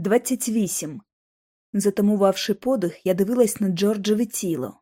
28. Затамувавши подих, я дивилась на Джорджеве тіло.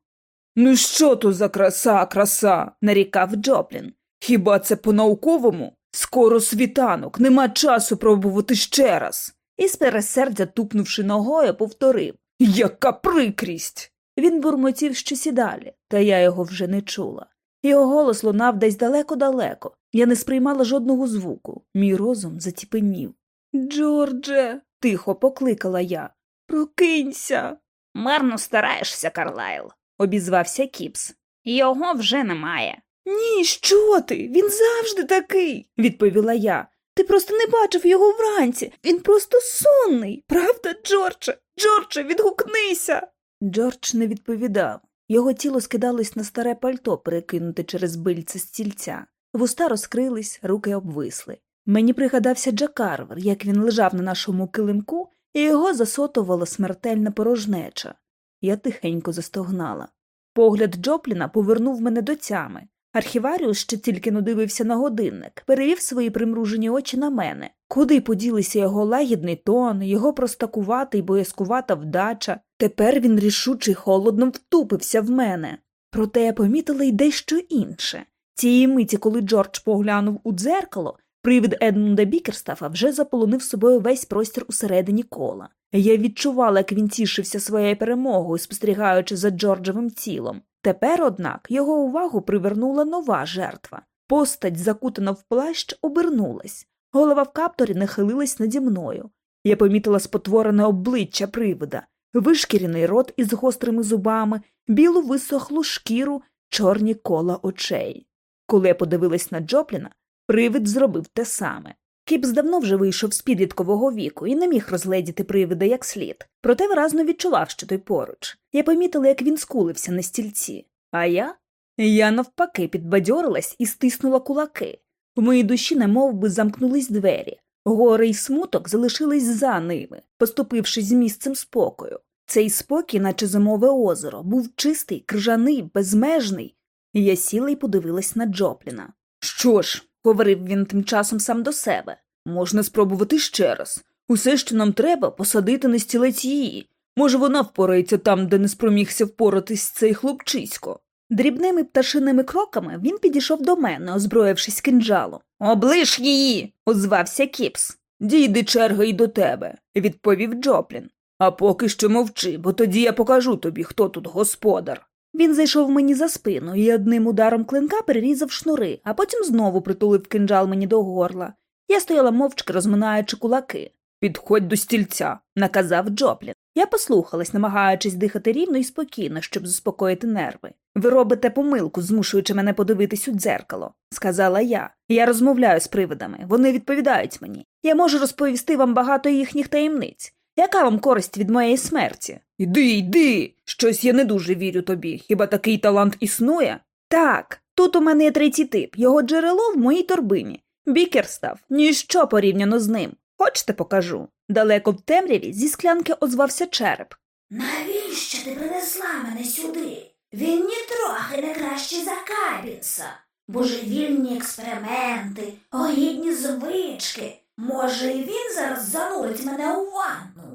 Ну що то за краса, краса? нарікав Джоплін. Хіба це по-науковому? Скоро світанок, нема часу пробувати ще раз. І з пересердя, тупнувши ногою, повторив Яка прикрість. Він бурмотів щось і далі, та я його вже не чула. Його голос лунав десь далеко-далеко. Я не сприймала жодного звуку. Мій розум затіпенів. Джордже, тихо покликала я. Прокинься. Марно стараєшся, Карлайл, обізвався Кіпс. Його вже немає. Ні, що ти? Він завжди такий, відповіла я. Ти просто не бачив його вранці. Він просто сонний. Правда, Джордже? Джордже, відгукнися. Джордж не відповідав. Його тіло скидалось на старе пальто, перекинуте через бильце стільця. Вуста розкрились, руки обвисли. Мені пригадався Джак Карвер, як він лежав на нашому килимку, і його засотувала смертельна порожнеча. Я тихенько застогнала. Погляд Джопліна повернув мене до тями. Архіваріус, що тільки но дивився на годинник, перевів свої примружені очі на мене. Куди поділися його лагідний тон, його простакувата й боязкувата вдача. Тепер він рішуче холодно втупився в мене. Проте я помітила й дещо інше. Цієї миті, коли Джордж поглянув у дзеркало, привид Едмунда Бікерстафа вже заполонив собою весь простір усередині кола. Я відчувала, як він тішився своєю перемогою, спостерігаючи за Джорджевим тілом. Тепер, однак, його увагу привернула нова жертва. Постать, закутана в плащ, обернулась. Голова в капторі нахилилась наді мною. Я помітила спотворене обличчя привида, вишкірений рот із гострими зубами, білу висохлу шкіру, чорні кола очей. Коли я подивилась на Джопліна, привид зробив те саме. Кіпс давно вже вийшов з підліткового віку і не міг розгледіти привида як слід, проте виразно відчував, що той поруч. Я помітила, як він скулився на стільці. А я? Я навпаки підбадьорилась і стиснула кулаки. В моїй душі немов би замкнулись двері. Гори й смуток залишились за ними, поступившись з місцем спокою. Цей спокій, наче зимове озеро, був чистий, крижаний, безмежний. Я сіла й подивилась на Джопліна. Що ж, говорив він тим часом сам до себе, можна спробувати ще раз. Усе, що нам треба, посадити на стілець її. Може, вона впорається там, де не спромігся впоратись цей хлопчисько. Дрібними пташиними кроками він підійшов до мене, озброївшись кинджалом. Облиш її. озвався Кіпс. Дійди черга й до тебе, відповів Джоплін. А поки що мовчи, бо тоді я покажу тобі, хто тут господар. Він зайшов мені за спину і одним ударом клинка перерізав шнури, а потім знову притулив кинджал мені до горла. Я стояла мовчки, розминаючи кулаки. Підходь до стільця, наказав Джоплін. Я послухалась, намагаючись дихати рівно і спокійно, щоб заспокоїти нерви. Ви робите помилку, змушуючи мене подивитись у дзеркало, сказала я. Я розмовляю з привидами, вони відповідають мені. Я можу розповісти вам багато їхніх таємниць. Яка вам користь від моєї смерті? Іди, йди. Щось я не дуже вірю тобі. Хіба такий талант існує? Так, тут у мене є третій тип, його джерело в моїй торбині. Бікер став ніщо порівняно з ним. Хочете покажу? Далеко в темряві зі склянки озвався череп. Навіщо ти принесла мене сюди? Він нітрохи не кращий за Кабінса. Божевільні експерименти, огідні звички. Може, і він зараз занурить мене у ванну.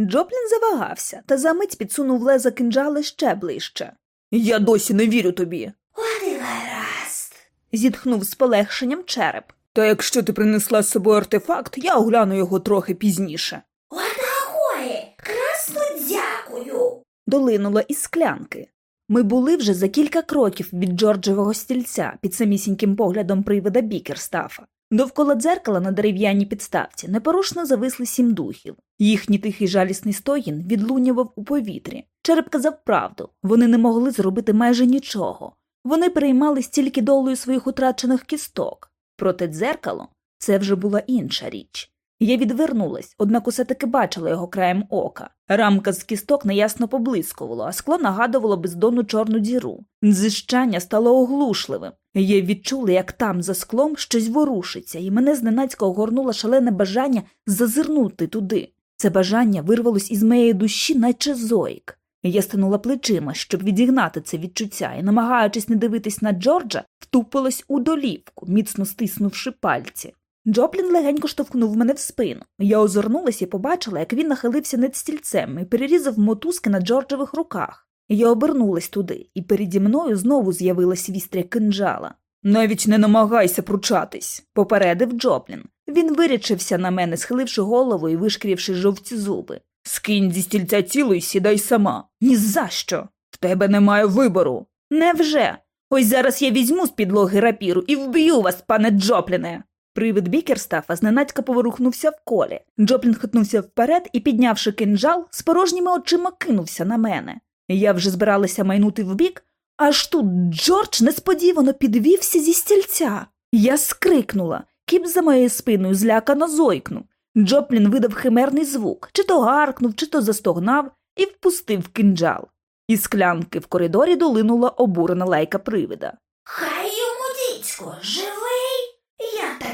Джоплін завагався та за мить підсунув леза кинджали ще ближче. Я досі не вірю тобі. От гаразд. зітхнув з полегшенням череп. Та якщо ти принесла з собою артефакт, я огляну його трохи пізніше. Отакої. Красно дякую. Долинуло із склянки. Ми були вже за кілька кроків від Джорджевого стільця під самісіньким поглядом привида Бікерстафа. Довкола дзеркала на дерев'яній підставці непорушно зависли сім духів. Їхній тихий жалісний стогін відлунював у повітрі. Череп казав правду вони не могли зробити майже нічого. Вони переймались тільки долею своїх утрачених кісток. Проте дзеркало це вже була інша річ. Я відвернулась, однак усе таки бачила його краєм ока. Рамка з кісток неясно поблискувала, а скло нагадувало бездонну чорну діру. Дзищання стало оглушливим. Я відчула, як там за склом щось ворушиться, і мене зненацька огорнуло шалене бажання зазирнути туди. Це бажання вирвалось із моєї душі, наче зоїк. Я стинула плечима, щоб відігнати це відчуття, і, намагаючись не дивитись на Джорджа, втупилась у долівку, міцно стиснувши пальці. Джоплін легенько штовхнув мене в спину. Я озирнулася і побачила, як він нахилився над стільцем і перерізав мотузки на Джорджевих руках. Я обернулась туди, і переді мною знову з'явилась вістря кинджала. Навіть не намагайся пручатись. Попередив Джоплін. Він вирячився на мене, схиливши голову і вишкрівши жовті зуби. Скинь зі стільця тіло і сідай сама. Ні за що. В тебе немає вибору. Невже? Ось зараз я візьму з підлоги рапіру і вб'ю вас, пане Джопліне. Привид Бікерстафа зненацька поворухнувся в колі. Джоплін хитнувся вперед і, піднявши кинджал, з порожніми очима кинувся на мене. Я вже збиралася майнути вбік, аж тут Джордж несподівано підвівся зі стільця. Я скрикнула. Кіпс за моєю спиною злякано зойкнув. Джоплін видав химерний звук, чи то гаркнув, чи то застогнав і впустив кинджал. Із склянки в коридорі долинула обурена лайка привида. Хай йому дідько, живий?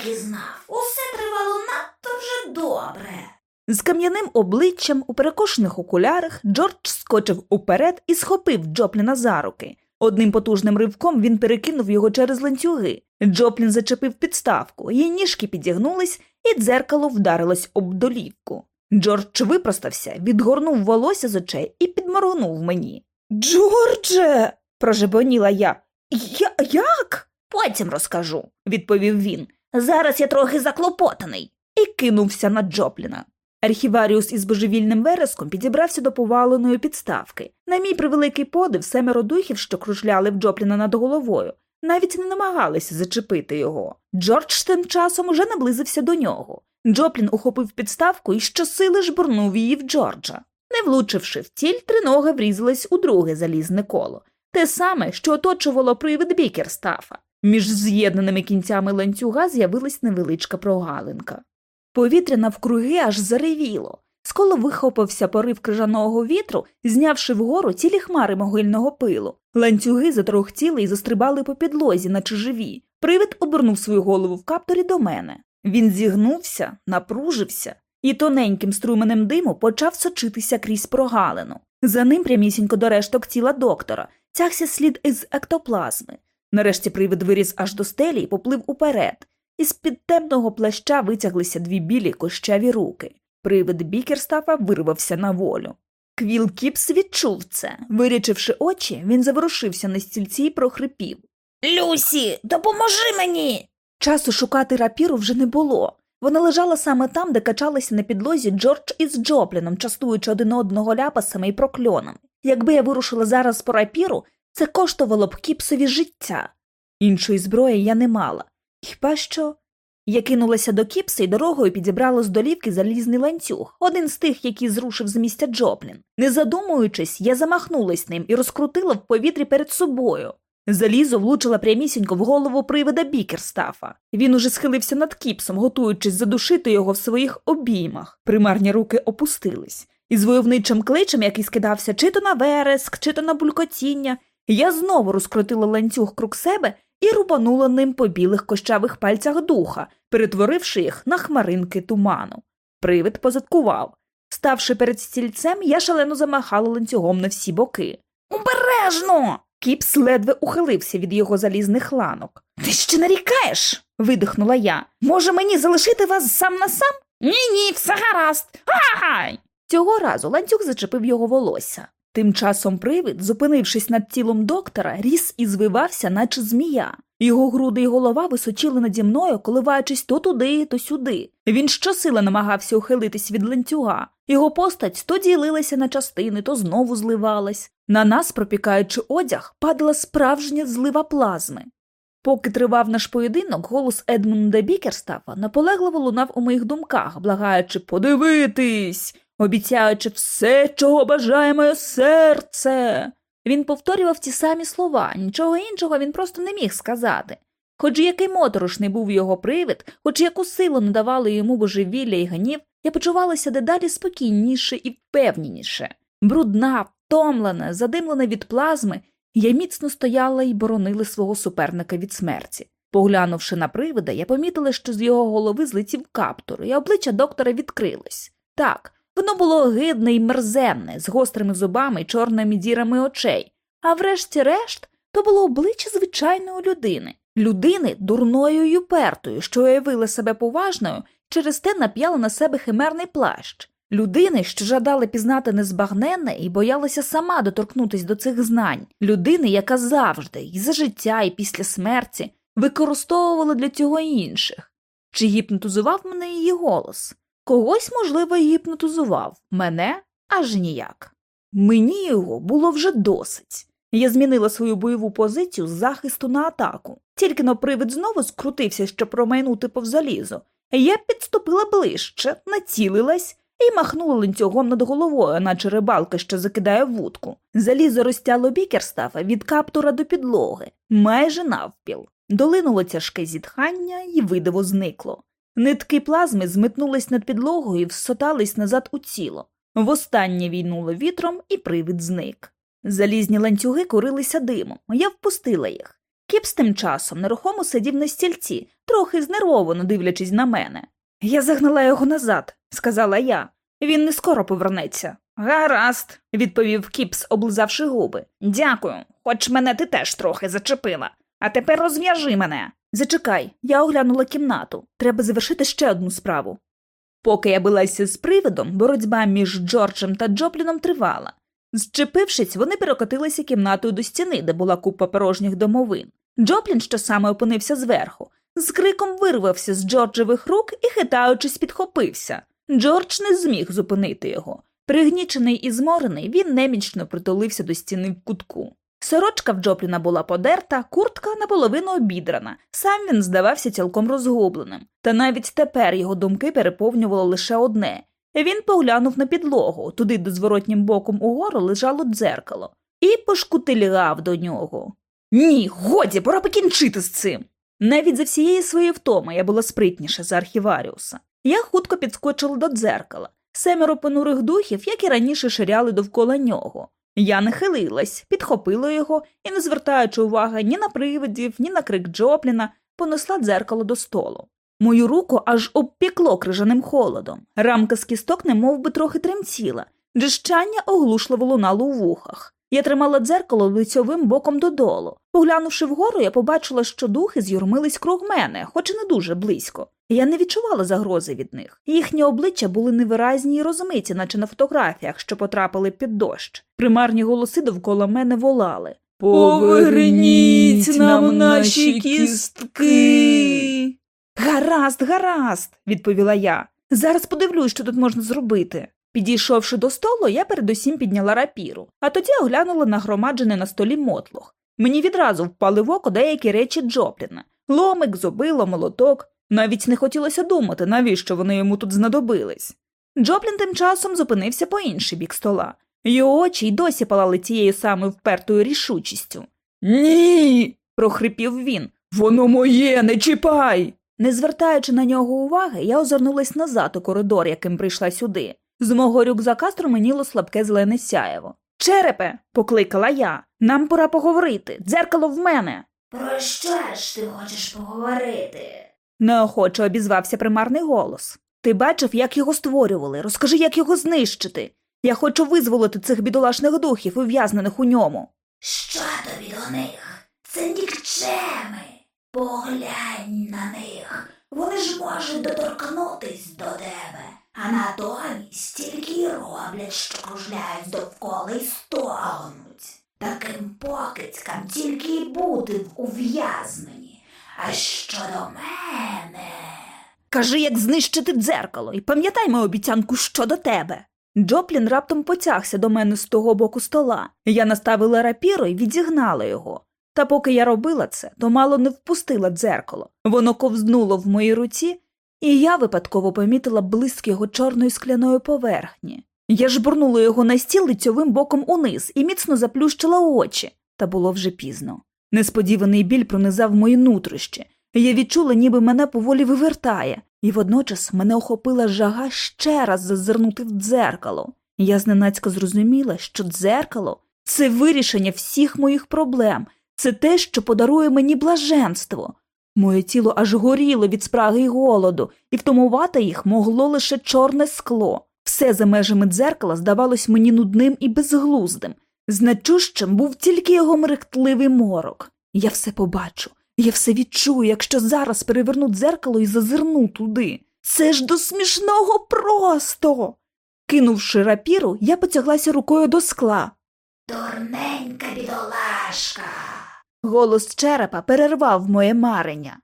Так і знав. Усе тривало надто вже добре. З кам'яним обличчям у перекошених окулярах Джордж скочив уперед і схопив Джопліна за руки. Одним потужним ривком він перекинув його через ланцюги. Джоплін зачепив підставку, її ніжки підігнулись, і дзеркало вдарилось об долівку. Джордж випростався, відгорнув волосся з очей і підморгнув мені. Джордже. прожебоніла я. Я як? Потім розкажу, відповів він. Зараз я трохи заклопотаний. І кинувся на Джопліна. Архіваріус із божевільним вереском підібрався до поваленої підставки. На мій превеликий подив семеро духів, що кружляли в Джопліна над головою, навіть не намагалися зачепити його. Джордж тим часом уже наблизився до нього. Джоплін ухопив підставку і щосили жбурнув її в Джорджа. Не влучивши в ціль, тринога врізалась у друге залізне коло, те саме, що оточувало привид Бікерстафа. Між з'єднаними кінцями ланцюга з'явилась невеличка прогалинка. Повітря навкруги аж заревіло. З кола вихопився порив крижаного вітру, знявши вгору цілі хмари могильного пилу. Ланцюги затрохтіли і застрибали по підлозі, наче живі. Привид обернув свою голову в капторі до мене. Він зігнувся, напружився і тоненьким струменем диму почав сочитися крізь прогалину. За ним прямісінько до решток тіла доктора, тягся слід із ектоплазми. Нарешті привид виріс аж до стелі і поплив уперед. Із-під темного плаща витяглися дві білі кощаві руки. Привид Бікерстафа вирвався на волю. Квіл Кіпс відчув це. Вирячивши очі, він заворушився на стільці і прохрипів. Люсі, допоможи мені. Часу шукати рапіру вже не було. Вона лежала саме там, де качалися на підлозі Джордж із Джопліном, частуючи один одного ляпасами і прокльонами. Якби я вирушила зараз по рапіру, це коштувало б кіпсові життя. Іншої зброї я не мала. Хіба що. Я кинулася до кіпса і дорогою підібрала з долівки залізний ланцюг, один з тих, який зрушив з місця Джоплін. Не задумуючись, я замахнулась ним і розкрутила в повітрі перед собою. Залізо влучило прямісінько в голову привида Бікерстафа. Він уже схилився над Кіпсом, готуючись задушити його в своїх обіймах. Примарні руки опустились. Із войовничим кличем, який скидався чи то на вереск, чи то на булькотіння, я знову розкрутила ланцюг круг себе і рубанула ним по білих кощавих пальцях духа, перетворивши їх на хмаринки туману. Привид позадкував. Ставши перед стільцем, я шалено замахала ланцюгом на всі боки. Обережно. Кіпс ледве ухилився від його залізних ланок. Ти ще нарікаєш? видихнула я. Може мені залишити вас сам на сам? Ні, ні, все гаразд. Ай! Цього разу ланцюг зачепив його волосся. Тим часом привид, зупинившись над тілом доктора, ріс і звивався, наче змія. Його груди й голова височили наді мною, коливаючись то туди, то сюди. Він щосили намагався ухилитись від ланцюга. Його постать то ділилася на частини, то знову зливалась. На нас, пропікаючи одяг, падала справжня злива плазми. Поки тривав наш поєдинок, голос Едмунда Бікерстафа наполегливо лунав у моїх думках, благаючи подивитись, обіцяючи все, чого бажає моє серце. Він повторював ті самі слова, нічого іншого він просто не міг сказати. Хоч який моторошний був його привид, хоч яку силу надавали йому божевілля і гнів, я почувалася дедалі спокійніше і впевненіше. Брудна, втомлена, задимлена від плазми, я міцно стояла і боронила свого суперника від смерті. Поглянувши на привида, я помітила, що з його голови злетів каптур, і обличчя доктора відкрилось. Так, воно було огидне і мерзенне, з гострими зубами і чорними дірами очей, а врешті-решт то було обличчя звичайної людини. людини дурною й упертою, що уявила себе поважною, через те нап'яла на себе химерний плащ. Людини, що жадала пізнати незбагненне і боялася сама доторкнутись до цих знань, людини, яка завжди, і за життя, і після смерті, використовувала для цього інших. Чи гіпнотизував мене її голос? Когось, можливо, гіпнотизував, мене аж ніяк. Мені його було вже досить. Я змінила свою бойову позицію з захисту на атаку. Тільки но привид знову скрутився, щоб промайнути повзалізу. Я підступила ближче, націлилась і махнула ланцюгом над головою, наче рибалка, що закидає вудку. Залізо розтяло бікерстафа від каптура до підлоги, майже навпіл. Долинуло тяжке зітхання, і видиво зникло. Нитки плазми зметнулись над підлогою і всотались назад у тіло. Востаннє війнуло вітром, і привид зник. Залізні ланцюги курилися димом, я впустила їх. Кіпс тим часом нерухомо сидів на стільці, трохи знервовано дивлячись на мене. Я загнала його назад, сказала я. Він не скоро повернеться. Гаразд, відповів Кіпс, облизавши губи. Дякую, хоч мене ти теж трохи зачепила. А тепер розв'яжи мене. Зачекай, я оглянула кімнату. Треба завершити ще одну справу. Поки я билася з привидом, боротьба між Джорджем та Джопліном тривала. Зчепившись, вони перекотилися кімнатою до стіни, де була купа порожніх домовин. Джоплін, що саме опинився зверху, з криком вирвався з Джорджевих рук і, хитаючись, підхопився. Джордж не зміг зупинити його. Пригнічений і зморений, він немічно притулився до стіни в кутку. Сорочка в Джопліна була подерта, куртка наполовину обідрана, сам він здавався цілком розгубленим. Та навіть тепер його думки переповнювало лише одне він поглянув на підлогу, туди до зворотнім боком угору лежало дзеркало, і пошкутильгав до нього. Ні, годі, пора покінчити з цим. Навіть за всієї своєї втоми я була спритніша за архіваріуса. Я хутко підскочила до дзеркала. Семеро понурих духів, як і раніше ширяли довкола нього. Я нахилилась, підхопила його і, не звертаючи уваги ні на привидів, ні на крик Джопліна, понесла дзеркало до столу. Мою руку аж обпікло крижаним холодом. Рамка з кісток немов би трохи тремтіла, джищання оглушливо лунало у вухах. Я тримала дзеркало лицьовим боком додолу. Поглянувши вгору, я побачила, що духи з'юрмились круг мене, хоч і не дуже близько. Я не відчувала загрози від них. Їхні обличчя були невиразні й розмиті, наче на фотографіях, що потрапили під дощ. Примарні голоси довкола мене волали. Поверніть нам наші кістки. Гаразд, гаразд, відповіла я. Зараз подивлюсь, що тут можна зробити. Підійшовши до столу, я передусім підняла рапіру, а тоді оглянула нагромаджене на столі мотлох. Мені відразу впали в око деякі речі Джопліна ломик, зубило, молоток. Навіть не хотілося думати, навіщо вони йому тут знадобились. Джоплін тим часом зупинився по інший бік стола. Його очі й досі палали тією самою впертою рішучістю. Ні. прохрипів він. Воно моє, не чіпай. Не звертаючи на нього уваги, я озирнулась назад у коридор, яким прийшла сюди. З мого рюкзака струменіло слабке зелене сяєво. Черепе, покликала я. Нам пора поговорити. Дзеркало в мене. Про що ж ти хочеш поговорити? Неохоче обізвався примарний голос. Ти бачив, як його створювали. Розкажи, як його знищити. Я хочу визволити цих бідолашних духів, ув'язнених у ньому. Що тобі до них? Це нікчеми. Поглянь на них. Вони ж можуть доторкнутись до тебе, а натомість тільки й роблять, що кружляють довкола й стогнуть. Таким покидькам тільки й бути в ув'язненні. А щодо мене. Кажи, як знищити дзеркало, і пам'ятай мою обіцянку щодо тебе. Джоплін раптом потягся до мене з того боку стола. Я наставила рапіру і відігнала його. Та поки я робила це, то мало не впустила дзеркало. Воно ковзнуло в моїй руці, і я випадково помітила блиск його чорної скляної поверхні. Я жбурнула його на стіл лицьовим боком униз і міцно заплющила очі, та було вже пізно. Несподіваний біль пронизав мої нутрощі. Я відчула, ніби мене поволі вивертає, і водночас мене охопила жага ще раз зазирнути в дзеркало. Я зненацька зрозуміла, що дзеркало це вирішення всіх моїх проблем, це те, що подарує мені блаженство. Моє тіло аж горіло від спраги й голоду, і втомувати їх могло лише чорне скло. Все за межами дзеркала здавалось мені нудним і безглуздим. Значущим був тільки його мерехтливий морок. Я все побачу, Я все відчую, якщо зараз переверну дзеркало і зазирну туди. Це ж до смішного просто. Кинувши рапіру, я потяглася рукою до скла. Дурненька бідолашка. Голос черепа перервав моє марення.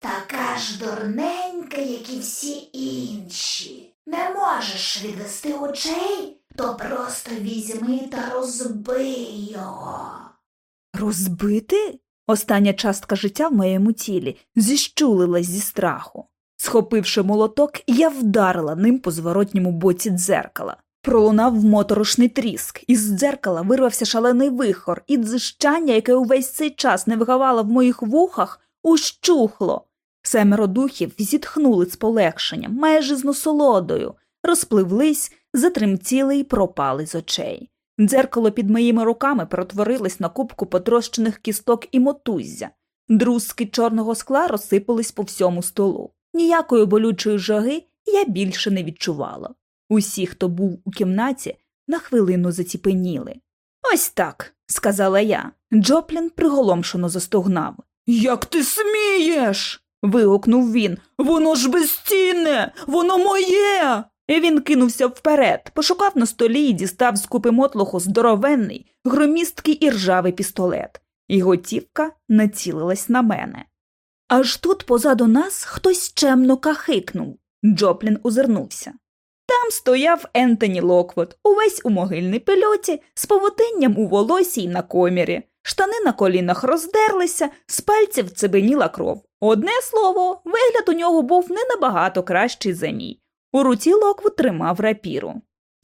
Така ж дурненька, як і всі інші. Не можеш відвести очей, то просто візьми та розбий його. Розбити? Остання частка життя в моєму тілі зіщулилась зі страху. Схопивши молоток, я вдарила ним по зворотньому боці дзеркала. Пролунав моторошний тріск, із дзеркала вирвався шалений вихор, і дзищання, яке увесь цей час не вгавало в моїх вухах, ущухло. Семеро духів зітхнули з полегшенням, майже з насолодою, розпливлись, затремтіли і пропали з очей. Дзеркало під моїми руками перетворилось на кубку потрощених кісток і мотуззя. Друзки чорного скла розсипались по всьому столу. Ніякої болючої жаги я більше не відчувала. Усі, хто був у кімнаті, на хвилину заціпеніли. Ось так, сказала я. Джоплін приголомшено застогнав. Як ти смієш? Вигукнув він. Воно ж безцінне, воно моє. І він кинувся вперед, пошукав на столі і дістав з купи мотлоху здоровенний, громісткий і ржавий пістолет, і цівка націлилась на мене. Аж тут позаду нас хтось чемно кахикнув. Джоплін озирнувся. Там стояв Ентоні Локвуд, увесь у могильній пилюці, з павутинням у волосі й на комірі. Штани на колінах роздерлися, з пальців цебеніла кров. Одне слово, вигляд у нього був не набагато кращий за мій. У руці Локвуд тримав рапіру.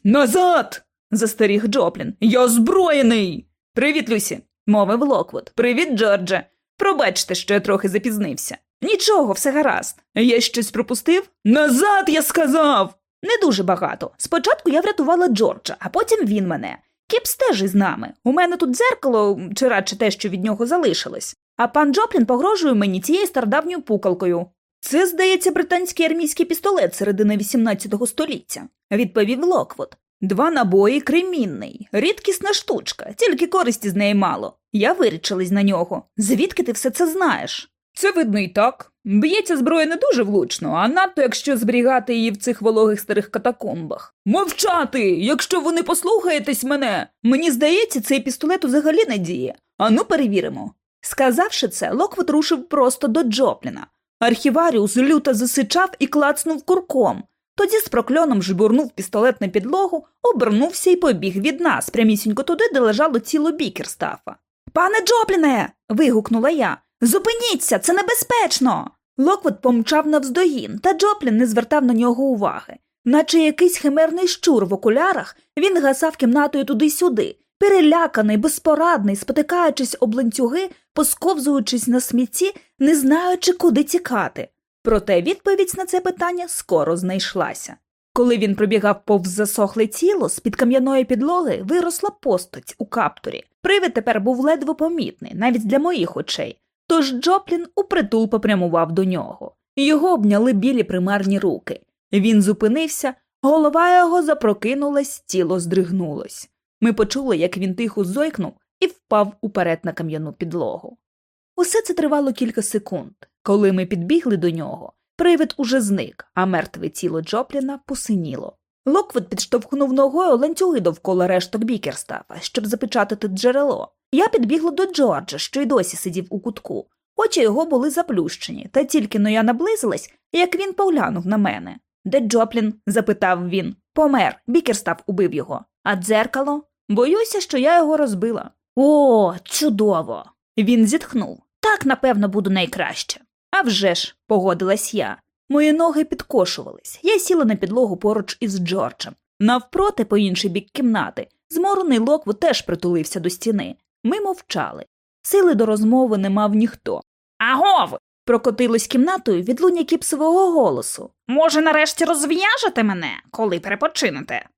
Назад! Застеріг Джоплін. Я озброєний. Привіт, Люсі, мовив Локвуд. Привіт, Джордже. Пробачте, що я трохи запізнився. Нічого, все гаразд. Я щось пропустив? Назад, я сказав. Не дуже багато. Спочатку я врятувала Джорджа, а потім він мене. Кіпс теж із нами. У мене тут дзеркало, чи радше те, що від нього залишилось. А пан Джоплін погрожує мені цією стародавньою пукалкою. Це, здається, британський армійський пістолет середини XVIII століття, відповів Локвуд. Два набої, кремінний, рідкісна штучка, тільки користі з неї мало. Я вирічилась на нього. Звідки ти все це знаєш? Це видно і так. Б'є ця зброя не дуже влучно, а надто якщо зберігати її в цих вологих старих катакомбах. Мовчати! Якщо ви не послухаєтесь мене, Мені здається, цей пістолет взагалі не діє. Ану, перевіримо. Сказавши це, Локвуд рушив просто до Джопліна. Архіваріус люто засичав і клацнув курком. Тоді з прокльоном жбурнув пістолет на підлогу, обернувся і побіг від нас, прямісінько туди, де лежало тіло бікерстафа. Пане Джопліне. вигукнула я. Зупиніться, це небезпечно. Локвуд помчав навздогін, та Джоплін не звертав на нього уваги. Наче якийсь химерний щур в окулярах, він гасав кімнатою туди-сюди, переляканий, безпорадний, спотикаючись об ланцюги, посковзуючись на смітті, не знаючи, куди тікати. Проте відповідь на це питання скоро знайшлася. Коли він пробігав повз засохле тіло, з під кам'яної підлоги виросла постать у каптурі. Привид тепер був ледве помітний, навіть для моїх очей. Тож Джоплін упритул попрямував до нього. Його обняли білі примарні руки. Він зупинився, голова його запрокинулась, тіло здригнулось. Ми почули, як він тихо зойкнув і впав уперед на кам'яну підлогу. Усе це тривало кілька секунд. Коли ми підбігли до нього, привид уже зник, а мертве тіло Джопліна посиніло. Локвуд підштовхнув ногою ланцюги довкола решток бікерстафа, щоб запечатати джерело. Я підбігла до Джорджа, що й досі сидів у кутку. Очі його були заплющені, та тільки но я наблизилась, як він поглянув на мене. Де Джоплін? запитав він. Помер, бікерстаф убив його. А дзеркало? Боюся, що я його розбила. О, чудово. Він зітхнув. Так, напевно, буду найкраще. «А вже ж», – погодилась я. Мої ноги підкошувались. Я сіла на підлогу поруч із Джорджем. Навпроти, по інший бік кімнати, зморений Локву теж притулився до стіни. Ми мовчали. Сили до розмови не мав ніхто. Агов! Прокотилось кімнатою відлуння кіпсового голосу. Може, нарешті розв'яжете мене, коли перепочинете?